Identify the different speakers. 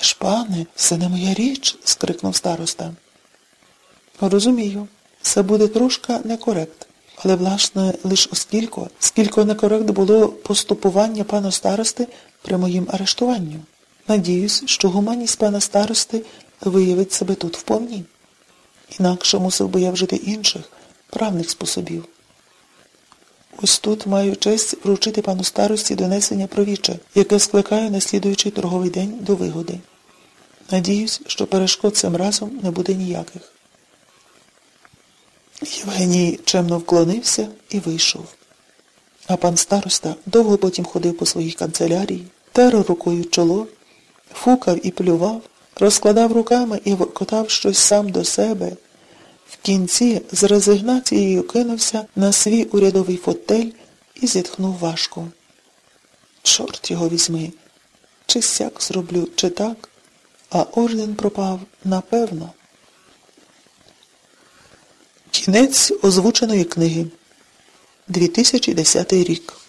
Speaker 1: Ж, пане, це не моя річ, скрикнув староста. Розумію, це буде трошка некорект. Але, власне, лише оскільки, скільки некорект було поступування пана старости при моїм арештуванню. Надіюсь, що гуманність пана старости виявить себе тут вповні. Інакше мусив би я вжити інших, правних способів. Ось тут маю честь вручити пану старості донесення про віче, яке скликаю на слідуючий торговий день до вигоди. Надіюсь, що перешкод цим разом не буде ніяких. Євгеній чемно вклонився і вийшов. А пан староста довго потім ходив по своїй канцелярії, тер рукою чоло, фукав і плював, розкладав руками і воркотав щось сам до себе. В кінці з резигнацією кинувся на свій урядовий фотель і зітхнув важко. Чорт його візьми, чи сяк зроблю, чи так, а орден пропав напевно. Кінець озвученої книги 2010 рік